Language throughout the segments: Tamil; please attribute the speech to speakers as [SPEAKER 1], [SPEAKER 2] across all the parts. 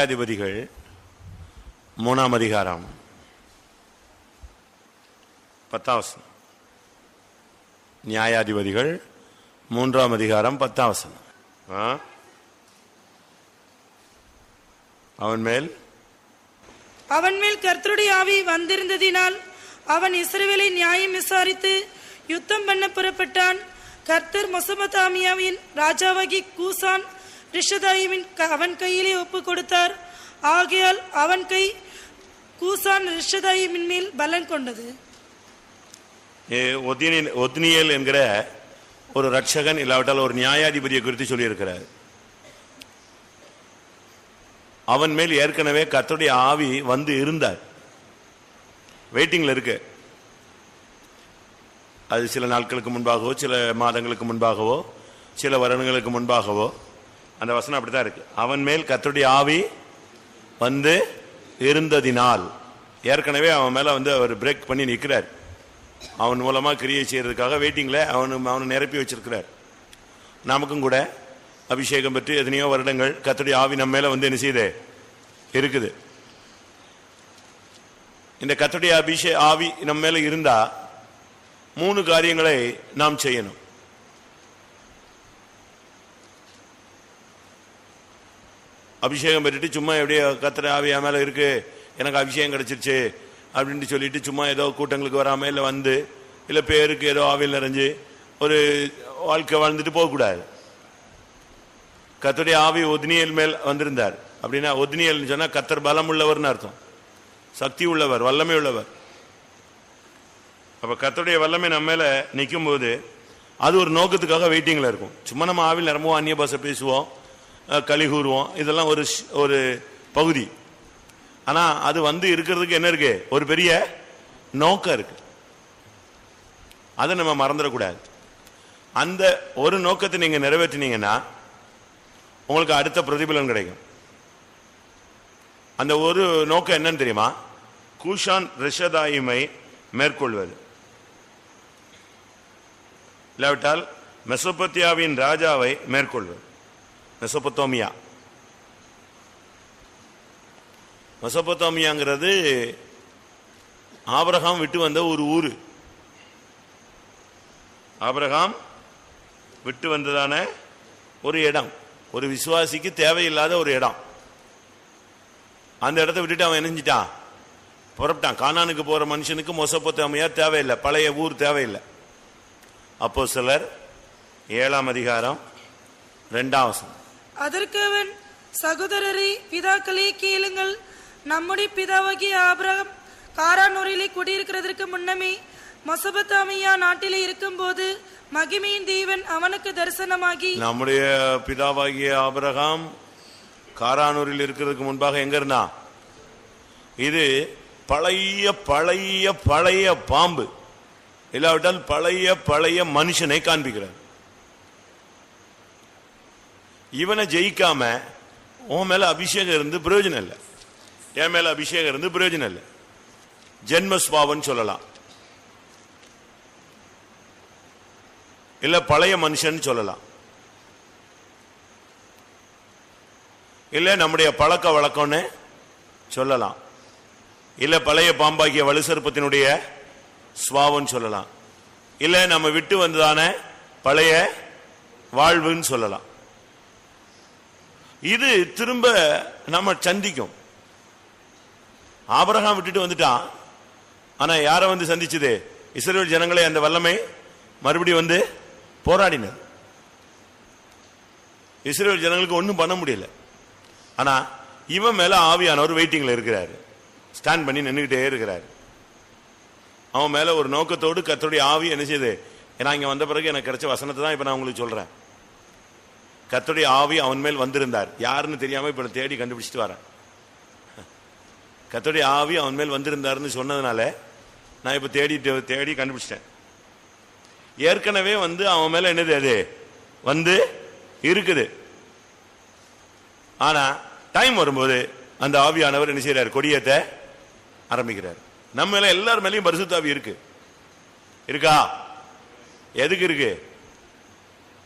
[SPEAKER 1] நியாயாதிபதிகள் மூணாம் அதிகாரம் பத்தாவசனம் நியாயாதிபதிகள் மூன்றாம் அதிகாரம் பத்தாவசனம் அவன் மேல்?
[SPEAKER 2] அவன் மேல் கர்த்தருடைய ஆவி வந்திருந்ததினால் அவன் இஸ்ரவேலை நியாயம் விசாரித்து யுத்தம் பண்ண புறப்பட்டான். கர்த்தர் மொசபதாமியாவின் ராஜாவாகி கூசான். ரிஷதாயுவின் க- அவன் கையிலே ஒப்பு கொடுத்தார் ஆகையால் அவன் கை கூசான் ரிஷதாயுவின் மேல் பலன் கொண்டது.
[SPEAKER 1] ஏ, என்கிற ஒரு ரட்சகன் இல்லாவிட்டால் ஒரு நியாயாதிபதியை குறித்து சொல்லியிருக்கிறார். அவன் மேல் ஏற்கனவே கத்தோடைய ஆவி வந்து இருந்தார். வெயிட்டிங்கில் இருக்கு. அது சில நாட்களுக்கு முன்பாகவோ சில மாதங்களுக்கு முன்பாகவோ சில வருடங்களுக்கு முன்பாகவோ அந்த வசனம் அப்படித்தான் இருக்கு. அவன் மேல் கத்தருடைய ஆவி வந்து இருந்ததினால். ஏற்கனவே அவன் மேல வந்து அவர் பிரேக் பண்ணி நிற்கிறார் அவன் மூலமா கிரியை செய்யறதுக்காக வெயிட்டிங்ல அவனு அவனை நிரப்பி வச்சிருக்கிறார். நமக்கும் கூட அபிஷேகம் பெற்று எத்தனையோ வருடங்கள் கர்த்தருடைய ஆவி நம்ம மேல வந்து என்ன செய்யுது? இருக்குது. இந்த கர்த்தருடைய அபிஷே ஆவி நம்ம மேல இருந்தா மூணு காரியங்களை நாம் செய்யணும். அபிஷேகம் பெற்றுட்டு சும்மா எப்படியோ கத்திர ஆவி என் இருக்கு எனக்கு அபிஷேகம் கிடச்சிருச்சு அப்படின்ட்டு சொல்லிட்டு சும்மா ஏதோ கூட்டங்களுக்கு வராமல் இல்லை வந்து இல்லை பேருக்கு ஏதோ ஆவியில் நிறைஞ்சு ஒரு வாழ்க்கை வாழ்ந்துட்டு போகக்கூடாது கத்தருடைய ஆவி ஒத்னியல் மேல் வந்திருந்தார். அப்படின்னா ஒத்னியல் சொன்னால் கத்தர் பலம் உள்ளவர்னு அர்த்தம். சக்தி உள்ளவர் வல்லமை உள்ளவர். அப்போ கத்தருடைய வல்லமை நம்ம மேலே நிற்கும் போது அது ஒரு நோக்கத்துக்காக வெயிட்டிங்கில் இருக்கும். சும்மா நம்ம ஆவில் நிரம்புவோம் அந்நிய பாஷை பேசுவோம். களி கூறுவோம். இதெல்லாம் ஒரு ஒரு பகுதி. ஆனால் அது வந்து இருக்கிறதுக்கு என்ன இருக்கு? ஒரு பெரிய நோக்கம் இருக்கு. அதை நம்ம மறந்துடக்கூடாது. அந்த ஒரு நோக்கத்தை நீங்கள் நிறைவேற்றினீங்கன்னா உங்களுக்கு அடுத்த பிரதிபலன் கிடைக்கும். அந்த ஒரு நோக்கம் என்னன்னு தெரியுமா? கூஷான் ரிஷதாயுமை மேற்கொள்வது. இல்லாவிட்டால் மெசோபத்தியாவின் ராஜாவை மேற்கொள்வது. மெசபத்தோமியா மெசபத்தோமியாங்கிறது ஆபரகாம் விட்டு வந்த ஒரு ஊர். ஆபரகாம் விட்டு வந்ததான ஒரு இடம். ஒரு விசுவாசிக்கு தேவையில்லாத ஒரு இடம். அந்த இடத்த விட்டுட்டு அவன் இணைஞ்சிட்டான். புறப்பட்டான். கானானுக்கு போகிற மனுஷனுக்கு மொசப்பொத்தாமையா தேவையில்லை. பழைய ஊர் தேவையில்லை. அப்போ சிலர் ஏழாம் அதிகாரம் ரெண்டாம் வசனம்.
[SPEAKER 2] அதற்கு அவன் சகோதரரே பிதாக்களே கேளுங்கள். நம்முடைய பிதாவாகிய ஆபிரகம் காரானூரிலே குடியிருக்கிறதற்கு முன்னமே மொசபத்தாமியா நாட்டிலே இருக்கும்போது மகிமையின் தேவன் அவனுக்கு தரிசனமாகி
[SPEAKER 1] நம்முடைய பிதாவாகிய ஆபிரகாம் காரானூரில் இருக்கிறதுக்கு முன்பாக எங்க இருந்தா? இது பழைய பழைய பழைய பாம்பு. இல்லாவிட்டால் பழைய பழைய மனுஷனை காண்பிக்கிறார். இவனை ஜெயிக்காம உன் மேல அபிஷேகம் இருந்து பிரயோஜனம் இல்லை. என் மேல அபிஷேகம் இருந்து பிரயோஜனம் இல்லை. ஜென்மஸ்வாவன் சொல்லலாம். இல்ல பழைய மனுஷன் சொல்லலாம். இல்ல நம்முடைய பழக்க வழக்கம்னு சொல்லலாம். இல்ல பழைய பாம்பாக்கிய வலுசற்பத்தினுடைய சுவாவம் சொல்லலாம். இல்ல நம்ம விட்டு வந்ததான பழைய வாழ்வுன்னு சொல்லலாம். இது திரும்ப நம்ம சந்திக்கும். ஆபரகம் விட்டுட்டு வந்துட்டான். ஆனா யாரை வந்து சந்திச்சது? இஸ்ரேல் ஜனங்களை அந்த வல்லமை மறுபடியும் வந்து போராடினது. இஸ்ரேல் ஜனங்களுக்கு ஒன்றும் பண்ண முடியல. ஆனா இவன் மேல ஆவியானவர் வெயிட்டிங்ல இருக்கிறாரு. ஸ்டாண்ட் பண்ணி நின்றுகிட்டே இருக்கிறாரு. அவன் மேல ஒரு நோக்கத்தோடு கத்தோடைய ஆவி என்ன செய்யுது ஏன்னா இங்க வந்த பிறகு எனக்கு கிடைச்ச வசனத்தை தான் இப்ப நான் உங்களுக்கு சொல்றேன். கர்த்தருடைய ஆவி அவன் மேல் வந்திருந்தார். யாருன்னு தெரியாம இப்ப தேடி கண்டுபிடிச்சிட்டு வரேன். கர்த்தருடைய ஆவி அவன் மேல் வந்திருந்தாருன்னு சொன்னதுனால நான் இப்ப தேடி தேடி கண்டுபிடிச்சிட்டேன். ஏற்கனவே வந்து அவன் மேல என்னது அது? வந்து இருக்குது. ஆனா டைம் வரும்போது அந்த ஆவியானவர் என்ன செய்யறாரு கொடியத்தை ஆரம்பிக்கிறார். நம்ம மேலே எல்லார் மேலேயும் பரிசுத்தாவி இருக்கு. இருக்கா? எதுக்கு இருக்கு?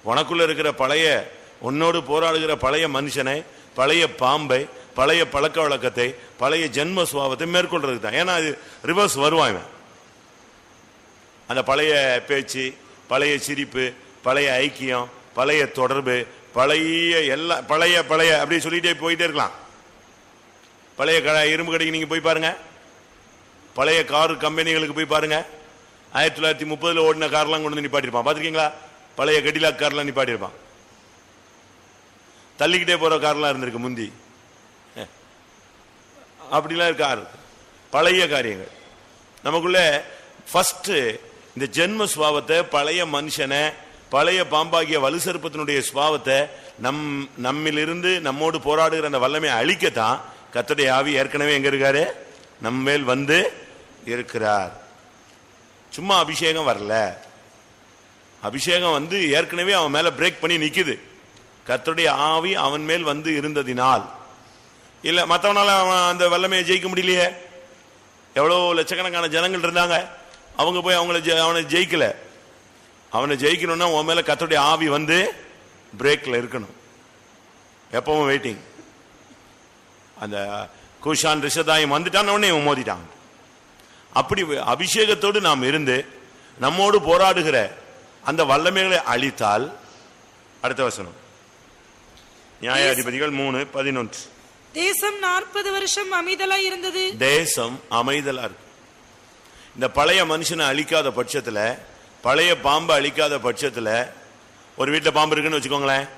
[SPEAKER 1] உனக்குள்ள இருக்கிற பழைய உன்னோடு போராடுகிற பழைய மனுஷனை பழைய பாம்பை பழைய பழக்க வழக்கத்தை பழைய ஜென்ம சுவாபத்தை மேற்கொள்றதுக்கு தான். ஏன்னா அது ரிவர்ஸ் வருவான் இவன். அந்த பழைய பேச்சு பழைய சிரிப்பு பழைய ஐக்கியம் பழைய தொடர்பு பழைய எல்லா பழைய பழைய அப்படி சொல்லிட்டே போயிட்டே இருக்கலாம். பழைய க இரும்பு கடைக்கு நீங்கள் போய் பாருங்க. பழைய கார் கம்பெனிகளுக்கு போய் பாருங்க. ஆயிரத்தி தொள்ளாயிரத்தி முப்பதில் ஓடின கார்லாம் கொண்டு வந்து நிப்பாட்டிருப்பான் பார்த்துருக்கீங்களா? பழைய கடிலாக் கார்லாம் நிப்பாட்டியிருப்பான். தள்ளிக்கிட்டே போகிற கார்லாம் இருந்திருக்கு முந்தி. அஹ். அப்படிலாம் இருக்கு கார் பழைய காரியங்கள். நமக்குள்ள ஃபஸ்ட்டு இந்த ஜென்ம சுவாவத்தை பழைய மனுஷனை பழைய பாம்பாகிய வலுசருப்பத்தினுடைய சுவாவத்தை நம் நம்மிலிருந்து நம்மோடு போராடுகிற அந்த வல்லமையை அழிக்கத்தான் கத்தடைய ஆவி ஏற்கனவே எங்கே இருக்காரு? நம்ம மேல் வந்து இருக்கிறார். சும்மா அபிஷேகம் வரல. அபிஷேகம் வந்து ஏற்கனவே அவன் மேலே பிரேக் பண்ணி நிற்குது கத்தருடைய ஆவி அவன் மேல் வந்து இருந்ததினால். இல்ல மற்றவனால அவன் அந்த வல்லமையை ஜெயிக்க முடியலையே. எவ்வளோ லட்சக்கணக்கான ஜனங்கள் இருந்தாங்க. அவங்க போய் அவங்கள ஜெ- அவனை ஜெயிக்கல. அவனை ஜெயிக்கணும்னா உன் மேல கத்தருடைய ஆவி வந்து பிரேக்ல இருக்கணும். எப்பவும் வெயிட்டிங் அந்த குஷான் ரிஷதாயம் வந்துட்டான் உடனே மோதிட்டான். அப்படி அபிஷேகத்தோடு நாம் இருந்து நம்மோடு போராடுகிற அந்த வல்லமைகளை அழித்தால் அடுத்த வசனம். நியாயாதிபதிகள் மூணு பதினொன்று.
[SPEAKER 2] தேசம் நாற்பது வருஷம் அமைதலாய் இருந்தது.
[SPEAKER 1] தேசம் அமைதலா இருக்கு. இந்த பழைய மனுஷனை அழிக்காத பட்சத்துல பழைய பாம்பை அழிக்காத பட்சத்துல ஒரு வீட்டுல பாம்பு இருக்குன்னு வச்சுக்கோங்களேன்.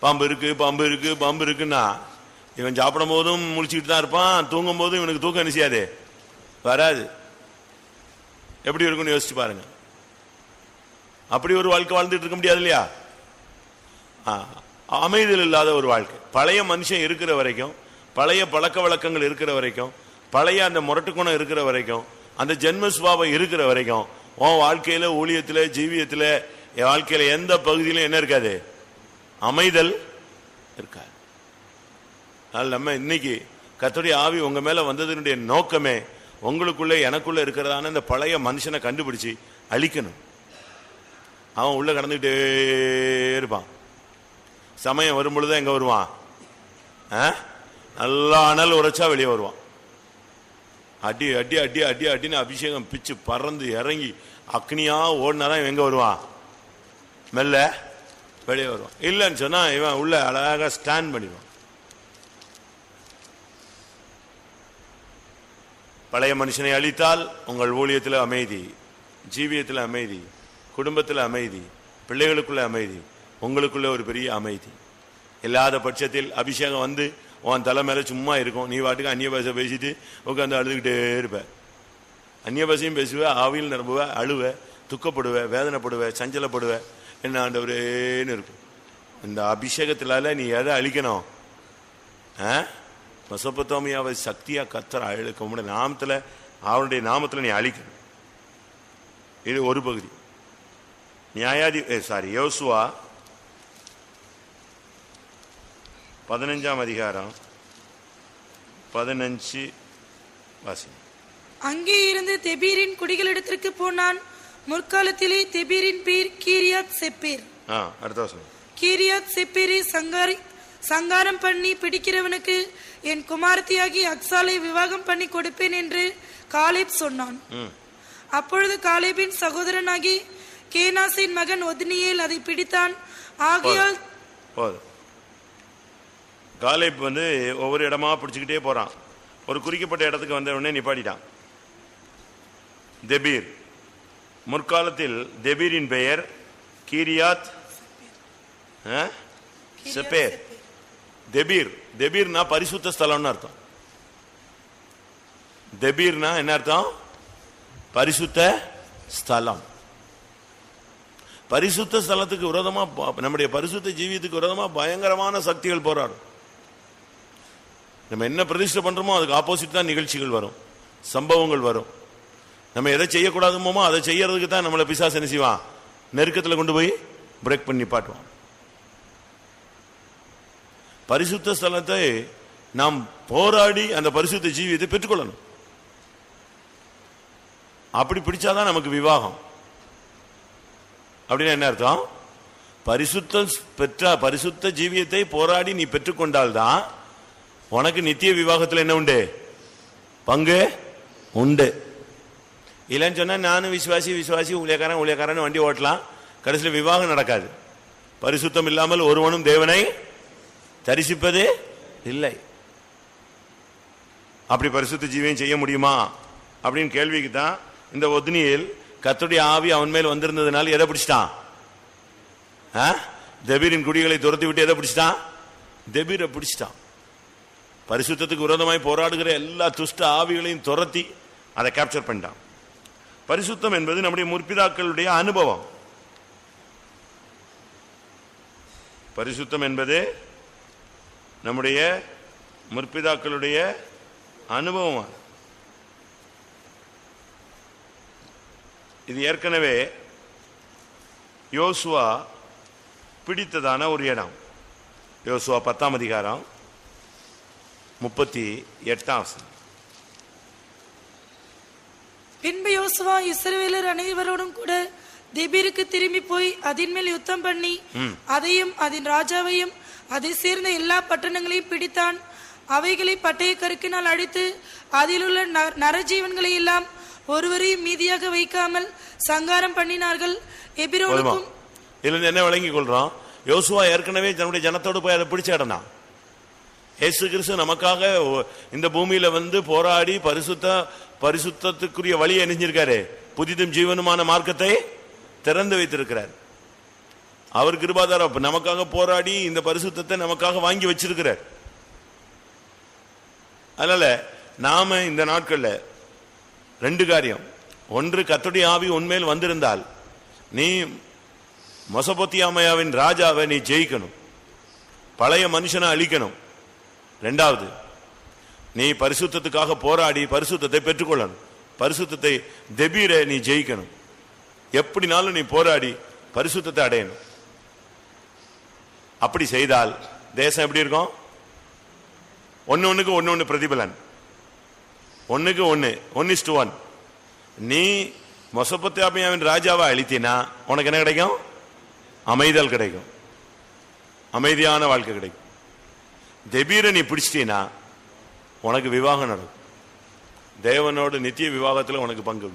[SPEAKER 1] பாம்பு இருக்கு பாம்பு இருக்கு பாம்பு இருக்குன்னா இவன் சாப்பிடும் போதும் முழிச்சுக்கிட்டு தான் இருப்பான் தூங்கும் போதும் இவனுக்கு தூக்கம் என்ன செய்யாது? வராது. எப்படி இருக்கும்னு யோசிச்சு பாருங்க. அப்படி ஒரு வாழ்க்கை வாழ்ந்துட்டு இருக்க முடியாது இல்லையா? அமைதல் இல்லாத ஒரு வாழ்க்கை. பழைய மனுஷன் இருக்கிற வரைக்கும் பழைய பழக்க வழக்கங்கள் இருக்கிற வரைக்கும் பழைய அந்த முரட்டுக்குணம் இருக்கிற வரைக்கும் அந்த ஜென்ம சுபாவம் இருக்கிற வரைக்கும் உன் வாழ்க்கையில ஊழியத்தில் ஜீவியத்தில் என் வாழ்க்கையில் எந்த பகுதியிலும் என்ன இருக்காது? அமைதல் இருக்காது. அதனால் நம்ம இன்னைக்கு கர்த்தருடைய ஆவி உங்கள் மேலே வந்ததுனுடைய நோக்கமே உங்களுக்குள்ளே எனக்குள்ளே இருக்கிறதான இந்த பழைய மனுஷனை கண்டுபிடிச்சி அழிக்கணும். அவன் உள்ளே கடந்துகிட்டே இருப்பான். சமயம் வரும்பொழுது எங்கே எங்க வருவான்? ஆ? நல்லா அனல் உரைச்சா வெளியே வருவான். அடி அடி அடி அடி அடின்னு அபிஷேகம் பிச்சு பறந்து இறங்கி அக்னியா ஓடினாதான் இவன் எங்க வருவான்? மெல்ல வெளியே வருவான். இல்லைன்னு சொன்னா இவன் உள்ள அழகாக ஸ்டாண்ட் பண்ணிடுவான். பழைய மனுஷனை அழித்தால் உங்கள் ஊழியத்தில் அமைதி ஜீவியத்தில் அமைதி குடும்பத்தில் அமைதி பிள்ளைகளுக்குள்ள அமைதி உங்களுக்குள்ள ஒரு பெரிய அமைதி. இல்லாத பட்சத்தில் அபிஷேகம் வந்து உன் தலை மேலே சும்மா இருக்கும். நீ வாட்டுக்கு அந்நிய பாஷை பேசிட்டு உட்காந்து அழுதுகிட்டே இருப்ப. அந்நிய பாஷையும் பேசுவ ஆவியில் நிரம்புவ அழுவ துக்கப்படுவ வேதனைப்படுவ சஞ்சலப்படுவ என்ன ஆண்டவரேன்னு இருக்கும். இந்த அபிஷேகத்தினால நீ எதை அழிக்கணும்? ஆ? சக்தியாக சக்தியா கத்தர அழுக்க உடைய நாமத்தில் அவனுடைய நாமத்தில் நீ அழிக்கணும். இது ஒரு பகுதி. நியாயாதி சாரி யோசுவா பதினஞ்சாம் அதிகாரம் பதினஞ்சு வாசி
[SPEAKER 2] அங்கே இருந்து தெபீரின் குடிகளிடத்திற்கு போனான். முற்காலத்திலே தெபீரின் பேர் கீரியாத் செப்பேர்.
[SPEAKER 1] ஆ அடுத்த வசனம்.
[SPEAKER 2] கீரியாத் செப்பேரை சங்காரி சங்காரம் பண்ணி பிடிக்கிறவனுக்கு என் குமாரத்தியாகி அக்சாலை விவாகம் பண்ணி கொடுப்பேன் என்று காலேப் சொன்னான். அப்பொழுது காலேபின் சகோதரனாகி கேனாசின் மகன் ஒத்னியேல் அதை பிடித்தான். ஆகையால்
[SPEAKER 1] போதும். காலேப் வந்து ஒவ்வொரு இடமா பிடிச்சிக்கிட்டே போறான். ஒரு குறிக்கப்பட்ட இடத்துக்கு வந்த உடனே நிப்பாட்டிட்டான். தெபீர். முற்காலத்தில் தெபீரின் பெயர் கீரியாத் செப்பேர். தெபீர். தெபீர்னா பரிசுத்த ஸ்தலம்னு அர்த்தம். தெபீர்னா என்ன அர்த்தம்? பரிசுத்த ஸ்தலம். பரிசுத்த ஸ்தலத்துக்கு விரோதமா நம்முடைய பரிசுத்த ஜீவியத்துக்கு விரோதமா பயங்கரமான சக்திகள் போராடும். நம்ம என்ன பிரதிஷ்டை பண்றோமோ அதுக்கு ஆப்போசிட் தான் நிகழ்ச்சிகள் வரும். சம்பவங்கள் வரும். நம்ம எதை செய்யக்கூடாதுமோ அதை செய்யறதுக்கு தான் நம்மளை பிசாசு என்ன செய்வான்? நெருக்கத்தில் கொண்டு போய் பிரேக் பண்ணி பாட்டுவான். பரிசுத்த ஸ்தலத்தை நாம் போராடி அந்த பரிசுத்த ஜீவியத்தை பெற்றுக்கொள்ளணும். அப்படி பிடிச்சாதான் நமக்கு விவாகம். அப்படின்னா என்ன அர்த்தம்? பரிசுத்த பெற்ற பரிசுத்த ஜீவியத்தை போராடி நீ பெற்றுக்கொண்டால்தான் உனக்கு நித்திய விவாகத்தில் என்ன உண்டு? பங்கு உண்டு. இல்லைன்னு சொன்னால் நானும் விசுவாசி விசுவாசி ஊழியக்காரன் ஊழியக்காரன் வண்டி ஓட்டலாம். கடைசியில் விவாகம் நடக்காது. பரிசுத்தம் இல்லாமல் ஒருவனும் தேவனை தரிசிப்பது இல்லை. அப்படி பரிசுத்த ஜீவியம் செய்ய முடியுமா? அப்படின்னு கேள்விக்கு தான் இந்த ஒத்னியில் கத்துடைய ஆவி அவன் மேல் வந்திருந்ததுனால எதை பிடிச்சிட்டான்? ஆ? குடிகளை துரத்தி விட்டு எதை பிடிச்சிட்டான்? தபீரை பிடிச்சிட்டான். பரிசுத்தத்துக்கு விரோதமாய் போராடுகிற எல்லா துஷ்ட ஆவிகளையும் துரத்தி அதை கேப்சர் பண்ணிட்டான். பரிசுத்தம் என்பது நம்முடைய முற்பிதாக்களுடைய அனுபவம். பரிசுத்தம் என்பது நம்முடைய முற்பிதாக்களுடைய அனுபவம். இது ஏற்கனவே யோசுவா பிடித்ததான ஒரு இடம். யோசுவா பத்தாம் அதிகாரம் முப்பத்தி எட்டாம் வசனம்.
[SPEAKER 2] பின்பு யோசுவா இஸ்ரவேலர் அனைவரோடும் கூட திபீருக்கு திரும்பி போய் அதின் மேல் யுத்தம் பண்ணி அதையும் அதன் ராஜாவையும் அதை சேர்ந்த எல்லா பட்டணங்களையும் பிடித்தான். அவைகளை பட்டய கருக்கினால் அழித்து அதிலுள்ள நரஜீவன்களை எல்லாம் ஒருவரையும் மீதியாக வைக்காமல் சங்காரம் பண்ணினார்கள். எபிரோனுக்கும்
[SPEAKER 1] இதுல என்ன விளங்கிக் கொள்றோம்? யோசுவா ஏற்கனவே தன்னுடைய ஜனத்தோடு போய் அதை பிடிச்ச இடம் தான் இயேசு கிறிஸ்து நமக்காக இந்த பூமியில வந்து போராடி பரிசுத்த பரிசுத்தத்துக்குரிய வழியை அணிஞ்சிருக்காரு. புதிதும் ஜீவனுமான மார்க்கத்தை திறந்து வைத்திருக்கிறார். அவர் கிருபாதாரம் நமக்காக போராடி இந்த பரிசுத்தத்தை நமக்காக வாங்கி வச்சிருக்கிறார். அதனால நாம இந்த நாட்கள்ல ரெண்டு காரியம். ஒன்று கர்த்தருடைய ஆவி உண்மையில் வந்திருந்தால் நீ மொசபொத்தியாமையாவின் ராஜாவை நீ ஜெயிக்கணும். பழைய மனுஷனை அழிக்கணும். ரெண்டாவது நீ பரிசுத்தத்துக்காக போராடி பரிசுத்தத்தை பெற்றுக்கொள்ளணும். பரிசுத்தத்தை தெபீர நீ ஜெயிக்கணும். எப்படினாலும் நீ போராடி பரிசுத்தத்தை அடையணும். அப்படி செய்தால் தேசம் எப்படி இருக்கும்? ஒன்னு ஒன்றுக்கு ஒன்னு ஒன்று பிரதிபலன். ஒன்றுக்கு ஒன்னு ஒன் இஸ் ஒன் நீ மொசப்பத்தியாமியாவின் ராஜாவை அழித்தினா உனக்கு என்ன கிடைக்கும்? அமைதல் கிடைக்கும். அமைதியான வாழ்க்கை கிடைக்கும். தெபீரை நீ பிடிச்சிட்டீன்னா உனக்கு விவாகம் நடக்கும். தேவனோடு நித்திய விவாகத்தில் உனக்கு பங்கு.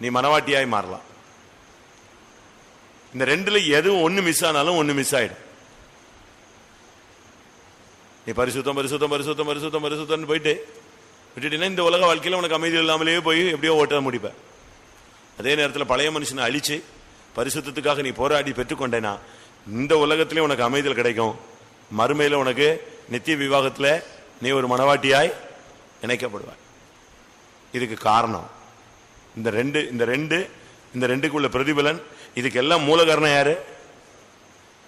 [SPEAKER 1] நீ மனவாட்டியாய் மாறலாம். இந்த ரெண்டுல எதுவும் ஒன்று மிஸ் ஆனாலும் ஒன்று மிஸ் ஆயிடும். நீ பரிசுத்தம் பரிசுத்தம் பரிசுத்தம் பரிசுத்தம் பரிசுத்தம்னு போயிட்டு விட்டுட்டீங்கன்னா இந்த உலக வாழ்க்கையில் உனக்கு அமைதி இல்லாமலேயே போய் எப்படியோ ஓட்ட முடிப்ப. அதே நேரத்தில் பழைய மனுஷனை அழிச்சு பரிசுத்தத்துக்காக நீ போராடி பெற்றுக்கொண்டேனா இந்த உலகத்திலே உனக்கு அமைதியில் கிடைக்கும். மறுமையில் உனக்கு நித்திய விவாகத்தில் நீ ஒரு மனவாட்டியாய் இணைக்கப்படுவாய். இதுக்கு காரணம். இந்த ரெண்டு இந்த ரெண்டு இந்த ரெண்டுக்குள்ள பிரதிபலன் இதுக்கு எல்லாம் மூல காரணம் யாரு?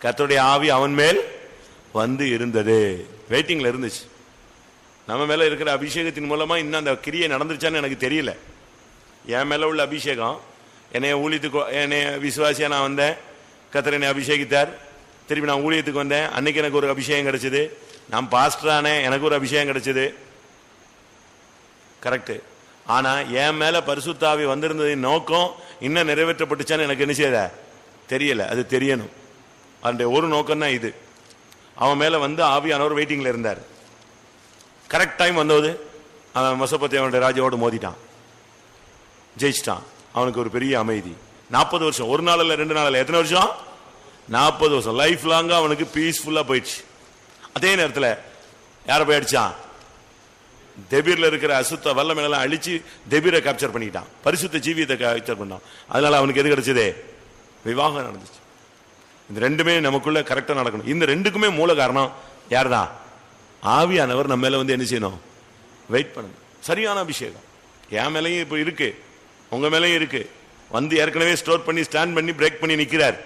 [SPEAKER 1] கர்த்தருடைய ஆவி அவன் மேல் வந்து இருந்தது. வெயிட்டிங்ல இருந்துச்சு. நம்ம மேல இருக்கிற அபிஷேகத்தின் மூலமா இன்னும் அந்த கிரியை நடந்துருச்சான்னு எனக்கு தெரியல. என் மேல உள்ள அபிஷேகம் என்னைய ஊழித்து என்னைய விசுவாசியா நான் வந்தேன். கத்தர் என்னை அபிஷேகித்தார். திருப்பி நான் ஊழியத்துக்கு வந்தேன். அன்னைக்கு எனக்கு ஒரு அபிஷேகம் கிடைச்சது. நான் பாஸ்டரானே எனக்கு ஒரு அபிஷேகம் கிடைச்சது. கரெக்டு ஆனால் என் மேலே பரிசுத்தாவி வந்திருந்ததின் நோக்கம் இன்னும் நிறைவேற்றப்பட்டுச்சான்னு எனக்கு என்ன செய்யல? தெரியலை. அது தெரியணும். அதனுடைய ஒரு நோக்கம் தான் இது. அவன் மேலே வந்து ஆவியானவர் வெயிட்டிங்கில் இருந்தார். கரெக்ட் டைம் வந்தது. அவன் மொசப்பத்தி அவனுடைய ராஜாவோடு மோதிட்டான். ஜெயிச்சிட்டான். அவனுக்கு ஒரு பெரிய அமைதி. நாற்பது வருஷம். ஒரு நாள் இல்லை ரெண்டு நாள் இல்லை எத்தனை வருஷம்? நாற்பது வருஷம். லைஃப் லாங்காக அவனுக்கு பீஸ்ஃபுல்லாக போயிடுச்சு. அதே நேரத்தில் யாரை போயிடுச்சான் தெபீரில் இருக்கிற அசுத்த வல்லமையெல்லாம் அழித்து தெபீரை கேப்சர் பண்ணிக்கிட்டான் பரிசுத்த ஜீவியத்தை கேப்சர் பண்ணான். அதனால் அவனுக்கு எது கிடச்சதே? விவாகம் நடந்துச்சு. இந்த ரெண்டுமே நமக்குள்ள கரெக்டாக நடக்கணும். இந்த ரெண்டுக்குமே மூல காரணம் யார்தான்? ஆவியானவர் நம்ம மேலே வந்து என்ன செய்யணும்? வெயிட் பண்ணணும் சரியான அபிஷேகம். என் மேலையும் இப்போ இருக்குது உங்கள் மேலையும் இருக்குது வந்து ஏற்கனவே ஸ்டோர் பண்ணி ஸ்டாண்ட் பண்ணி பிரேக் பண்ணி நிற்கிறார்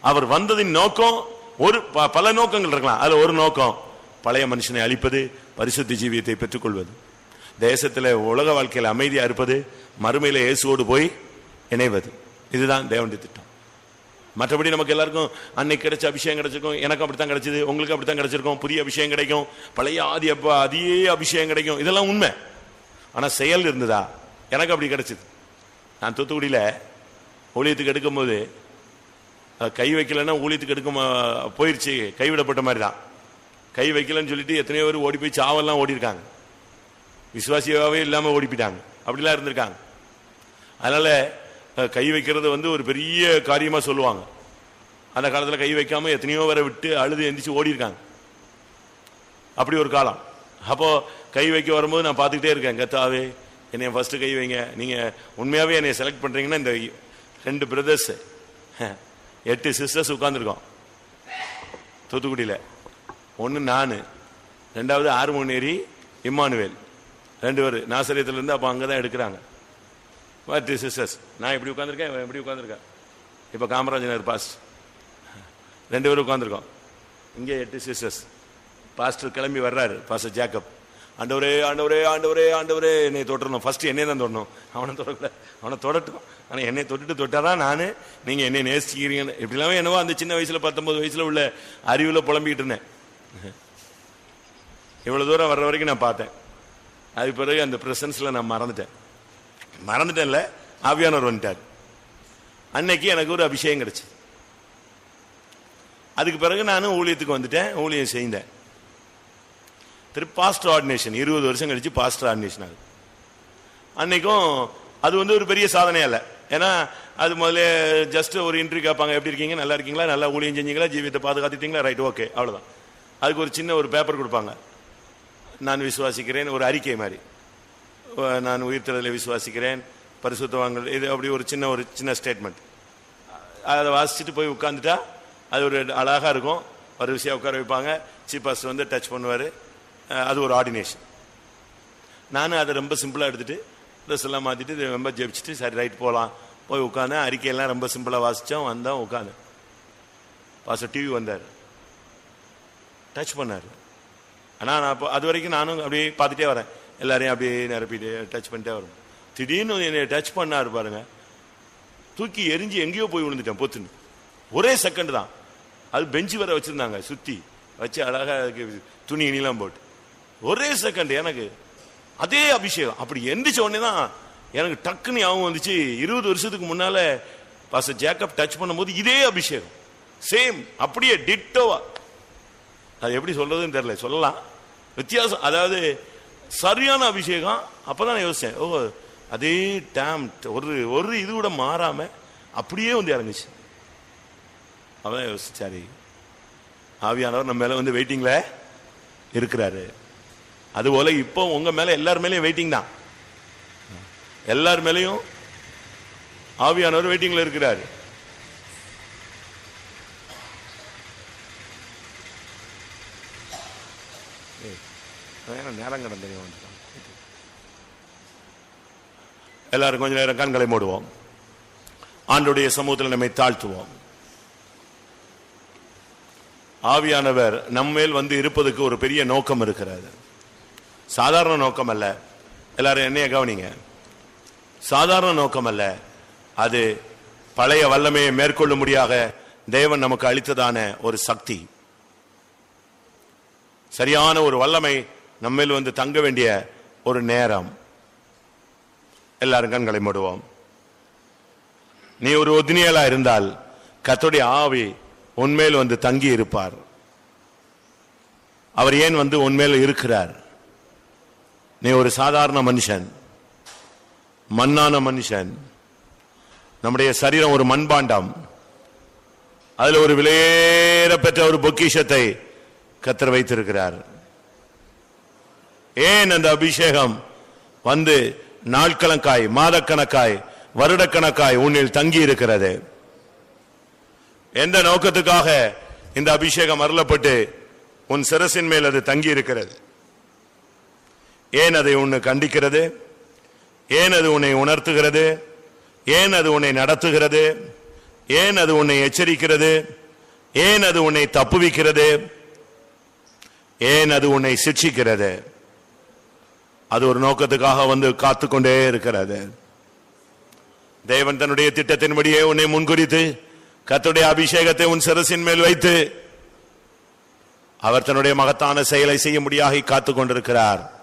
[SPEAKER 1] அவர் வந்ததின் நோக்கம் ஒரு ப- பல நோக்கங்கள் இருக்கலாம். அதுல ஒரு நோக்கம் பழைய மனுஷனை அழிப்பது பரிசுத்த ஜீவியத்தை பெற்றுக்கொள்வது. தேசத்தில் உலக வாழ்க்கையில் அமைதியா இருப்பது மறுமையில இயேசுவோடு போய் இணைவது. இதுதான் தேவனுடைய திட்டம். மற்றபடி நமக்கு எல்லாருக்கும் அன்னைக்கு கிடைச்ச அபிஷேகம் கிடைச்சிருக்கும் எனக்கு அப்படித்தான் கிடைச்சது உங்களுக்கு அப்படித்தான் கிடைச்சிருக்கும் புதிய அபிஷேகம் கிடைக்கும் பழைய ஆதி அப்பா அதே அபிஷேகம் கிடைக்கும். இதெல்லாம் உண்மை. ஆனா செயல் இருந்ததா? எனக்கு அப்படி கிடைச்சது. நான் தூத்துக்குடியில ஊழியத்துக்கு எடுக்கும்போது கை வைக்கலன்னா ஊழியத்துக்கு எடுக்க போயிருச்சு கைவிடப்பட்ட மாதிரி தான் கை வைக்கலன்னு சொல்லிட்டு எத்தனையோ பேர் ஓடி போய் சாவெல்லாம் ஓடிருக்காங்க விசுவாசியாகவே இல்லாமல் ஓடி போயிட்டாங்க அப்படிலாம் இருந்திருக்காங்க. அதனால் கை வைக்கிறது வந்து ஒரு பெரிய காரியமாக சொல்லுவாங்க. அந்த காலத்தில் கை வைக்காமல் எத்தனையோ பேரை விட்டு அழுது எந்திரிச்சு ஓடிருக்காங்க அப்படி ஒரு காலம். அப்போது கை வைக்க வரும்போது நான் பார்த்துக்கிட்டே இருக்கேன் கத்தாவே என்னை ஃபஸ்ட்டு கை வைங்க. நீங்கள் உண்மையாகவே என்னை செலக்ட் பண்ணுறீங்கன்னா இந்த ரெண்டு பிரதர்ஸு எட்டு சிஸ்டர்ஸ் உட்கார்ந்துருக்கோம். தூத்துக்குடியில். ஒன்று நான் ரெண்டாவது ஆறுமணேரி இம்மானுவேல். ரெண்டு பேர் நாசரியத்துலேருந்து அப்போ அங்கே தான் எடுக்கிறாங்க எட்டு சிஸ்டர்ஸ் நான் இப்படி உட்காந்துருக்கேன் இவன் இப்படி உட்காந்துருக்கேன் இப்போ காமராஜனர் பாஸ் ரெண்டு பேரும் உட்காந்துருக்கோம் இங்கே எட்டு சிஸ்டர்ஸ் பாஸ்டர் கிளம்பி வர்றாரு பாஸ்டர் ஜேக்கப் ஆண்டவரே ஆண்டவரே ஆண்டவரே ஆண்டவரே. என்னை தொட்டணும் ஃபர்ஸ்ட் என்னை தான் தொடணும். அவனை தொடக்கூடாது. அவனை தொடட்டும் ஆனால் என்னை தொட்டுட்டு தொட்டாதான் நான். நீங்கள் என்னை நேசிக்கிறீங்கன்னு. இப்படிலாம் என்னவோ அந்த சின்ன வயசில் பத்தொம்பது வயசில் உள்ள அறிவில் புலம்பிக்கிட்டு இருந்தேன். இவ்வளோ தூரம் வர்ற வரைக்கும் நான் பார்த்தேன். அதுக்கு பிறகு அந்த ப்ரெசன்ஸில் நான் மறந்துட்டேன். மறந்துட்டேன்ல. ஆவியானவர் வந்துட்டார். அன்னைக்கு எனக்கு ஒரு அபிஷேகம் கிடச்சி அதுக்கு பிறகு நான் ஊழியத்துக்கு வந்துட்டேன். ஊழியம் செய்தேன். திருப்பி பாஸ்டர் ஆர்டினேஷன் இருபது வருஷம் கழிச்சு பாஸ்டர் ஆர்டினேஷன் ஆகுது அன்னைக்கும் அது வந்து ஒரு பெரிய சாதனை அல்ல. ஏன்னா அது முதல்ல ஜஸ்ட் ஒரு இன்டர்வியூ கேட்பாங்க எப்படி இருக்கீங்க? நல்லா இருக்கீங்களா? நல்லா ஊழியம் செஞ்சீங்களா? ஜீவியத்தை பாதுகாத்துட்டீங்களா? ரைட் ஓகே அவ்வளோதான் அதுக்கு ஒரு சின்ன ஒரு பேப்பர் கொடுப்பாங்க. நான் விசுவாசிக்கிறேன் ஒரு அறிக்கை மாதிரி. நான் உயிர்த்தலில் விசுவாசிக்கிறேன். பரிசுத்தவாங்கள் இது அப்படி ஒரு சின்ன ஒரு சின்ன ஸ்டேட்மெண்ட் அதை வாசிச்சுட்டு போய் உட்காந்துட்டா அது ஒரு அழகா இருக்கும். வரிசையாக உட்கார வைப்பாங்க. சீப்பாஸ்டர் வந்து டச் பண்ணுவார். அது ஒரு ஆர்டினேஷன் நானும் அதை ரொம்ப சிம்பிளாக எடுத்துகிட்டு ட்ரெஸ் எல்லாம் மாற்றிட்டு ரொம்ப ஜெபிச்சுட்டு சரி ரைட் போகலாம் போய் உட்காந்தேன் அறிக்கையெல்லாம் ரொம்ப சிம்பிளாக வாசித்தோம் வந்தோம் உட்காந்து பாஸ்டர் டிவி வந்தார். டச் பண்ணார். ஆனால் நான் அப்போ அது வரைக்கும் நானும் அப்படியே பார்த்துட்டே வரேன். எல்லாரையும் அப்படியே நிரப்பிட்டு டச் பண்ணிட்டே வரும் திடீர்னு என்னை டச் பண்ணார் பாருங்க. தூக்கி எரிஞ்சு எங்கேயோ போய் விழுந்துட்டேன் பொத்துன்னு. ஒரே செகண்ட் தான். அது பெஞ்சு வர வச்சுருந்தாங்க சுற்றி வச்சு அழகாக துணி இனிலாம் போட்டு. ஒரே செகண்ட் எனக்கு அதே அபிஷேகம். அப்படி எந்திரிச்ச உடனே தான் எனக்கு டக்குன்னு ஞாபகம் வந்துச்சு. இருபது வருஷத்துக்கு முன்னால பாச ஜேக்கப் டச் பண்ணும்போது இதே அபிஷேகம். சேம் அப்படியே டிட்டோவா அது எப்படி சொல்றதுன்னு தெரியல. சொல்லலாம். வித்தியாசம். அதாவது சரியான அபிஷேகம். அப்பதான் நான் யோசிச்சேன். ஓ அதே டேம் ஒரு ஒரு இது கூட மாறாம அப்படியே வந்து இறங்குச்சு. அவன் யோசிச்சாரு ஆவியானவர் நம்ம மேல வந்து வெயிட்டிங்ல இருக்கிறாரு. அதுபோல இப்போ உங்க மேல எல்லார் மேலயும் வெயிட்டிங் தான். எல்லார் மேலயும் ஆவியானவர் வெயிட்டிங்ல இருக்கிறாரு. நேரம் கடந்த எல்லாரும் கொஞ்ச நேரம் கண்களை மூடுவோம். ஆண்டுடைய சமூகத்தில் நம்மை தாழ்த்துவோம். ஆவியானவர் நம்மேல் வந்து இருப்பதுக்கு ஒரு பெரிய நோக்கம் இருக்கிறது சாதாரண நோக்கம் அல்ல எல்லாரும் என்னைய கவனிங்க. சாதாரண நோக்கம் அல்ல அது பழைய வல்லமையை மேற்கொள்ளும்படியாக தேவன் நமக்கு அளித்ததான ஒரு சக்தி. சரியான ஒரு வல்லமை நம்மில் வந்து தங்க வேண்டிய ஒரு நேரம். எல்லாரும் கண்களை மூடுவோம். நீ ஒரு ஒதுனியலா இருந்தால் கத்தோடைய ஆவி உன்மேல் வந்து தங்கி இருப்பார் அவர் ஏன் வந்து உன்மேல் இருக்கிறார்? நீ ஒரு சாதாரண மனுஷன் மண்ணான மனுஷன் நம்முடைய சரீரம் ஒரு மண்பாண்டம். அதில் ஒரு விலையேற பெற்ற ஒரு பொக்கிஷத்தை கத்தர் வைத்திருக்கிறார். ஏன் அந்த அபிஷேகம்? வந்து நாட்கணக்காய் மாதக்கணக்காய் வருடக்கணக்காய் உன்னில் தங்கி இருக்கிறது எந்த நோக்கத்துக்காக இந்த அபிஷேகம் அருளப்பட்டு உன் சிரசின் மேல் அது தங்கி இருக்கிறது ஏன் அதை உன்னை கண்டிக்கிறது? ஏன் அது உன்னை உணர்த்துகிறது? ஏன் அது உன்னை நடத்துகிறது? ஏன் அது உன்னை எச்சரிக்கிறது? ஏன் அது உன்னை தப்புவிக்கிறது? ஏன் அது உன்னை சிட்சிக்கிறது அது ஒரு நோக்கத்துக்காக வந்து காத்துக்கொண்டே இருக்கிறது. தேவன் தன்னுடைய திட்டத்தின்படியே உன்னை முன்குறித்து கத்துடைய அபிஷேகத்தை உன் சிரசின் மேல் வைத்து அவர் தன்னுடைய மகத்தான செயலை செய்ய முடியாக காத்துக் கொண்டிருக்கிறார்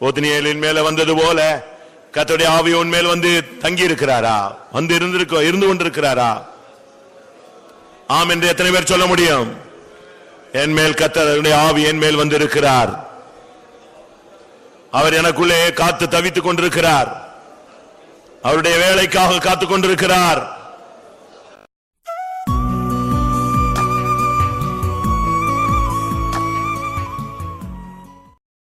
[SPEAKER 1] ஒத்னியலின் மேல வந்தது போல கர்த்தருடைய ஆவி உன் மேல் வந்து தங்கி இருக்கிறாரா வந்து இருந்திருக்க இருந்து கொண்டிருக்கிறாரா? ஆம் என்று எத்தனை பேர் சொல்ல முடியும்? என் மேல் கத்தருடைய ஆவி என் மேல் வந்திருக்கிறார். அவர் எனக்குள்ளே காத்து தவித்துக் கொண்டிருக்கிறார். அவருடைய வேலைக்காக காத்துக் கொண்டிருக்கிறார்.